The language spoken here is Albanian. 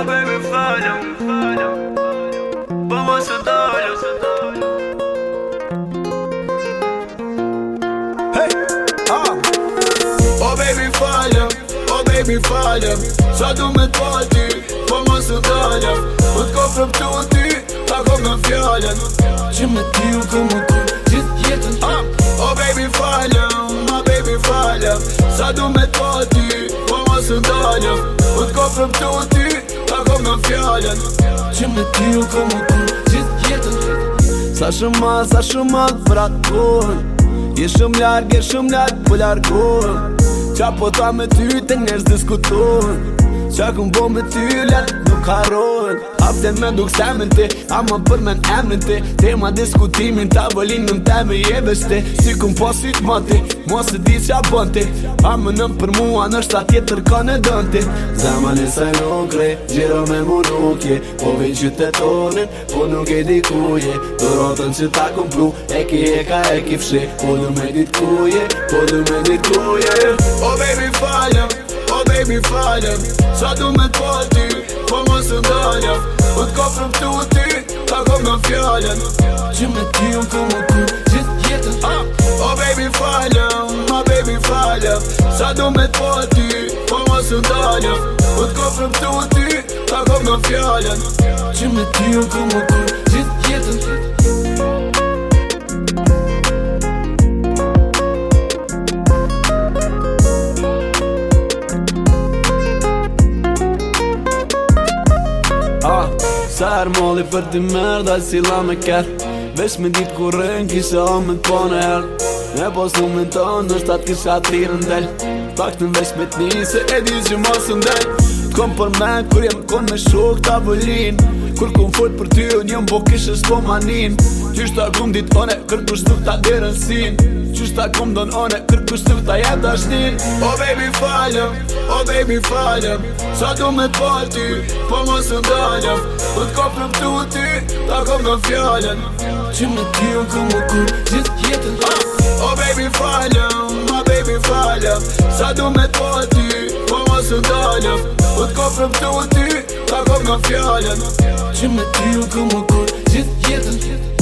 Oh baby falem, falem Po mos e dalem, se dalem Hey, ah Po baby falem, Oh baby falem Sa du me t'falti, po mos e dalem Po t'ko frëm t'u ti, ta ko me fjallem Që me ti u ko më ku, gjithë jetën Ah, baby falem, ma baby falem Sa du me t'falti, po mos e dalem Po t'ko frëm t'u ti, kom në fjallën Që me ti u kom u kur gjithë jetën Sa shumë ma, sa shumë ma të vratën Je shumë ljarë, je shumë ljarë, po ljarëkohën Qa po ta me ty të njerës diskutohën Qa ku mbo me ty ljarë, nuk harohën Hapse me duk se ti A për me në emë ti Te diskutimin ta volin në te me jeve Si ku më posit më ti Mua se di qa bën ti A nëm për mua nështë ta tjetër ka në dën ti Zama në saj në kre Gjero me më rukje Po vin qytetonin Po nuk e di kuje rotën që ta ku E ki e ka e ki fshe Po du me dit kuje Po du me dit kuje O oh, baby falem O oh, baby falem Sa du me të po po më së ndalja Po të kapërëm të u ty, ta kom nga fjallën Që me ti unë ku më ku, gjithë jetën uh, Oh baby falja, ma baby falja Sa du me të po po më së ndalja Po të kapërëm të u ty, ta kom nga fjallën Që me ti unë ku më ku, gjithë jetën uh, sar Molli për të mërë dhe si la me kërë Vesh me dit kur rënë kisha me të po në erë Me pos në tonë nështë atë kisha të rirë tak të nëjsh me t'ni Se edhi di që ma së T'kom për me, kur jem kon me shok t'a vëllin Kur kom fol për ty, unë jem bo kishë s'po manin Qysh t'a kom dit one, kër kush t'a dherën sin Qysh t'a kom don one, kër kush t'a jem t'a O baby falem, o baby falem Sa du me t'fall ty, po mos së ndaljem Po t'kom për t'u ty, ta kom do fjallem Qy me unë kom më kur, gjithë jetën t'a ah! O baby falem Qa du me t'po e po ma së daljen Po t'ko prëm të u ty, ta kom nga fjallen Që me ty u këmë kur, gjithë jetën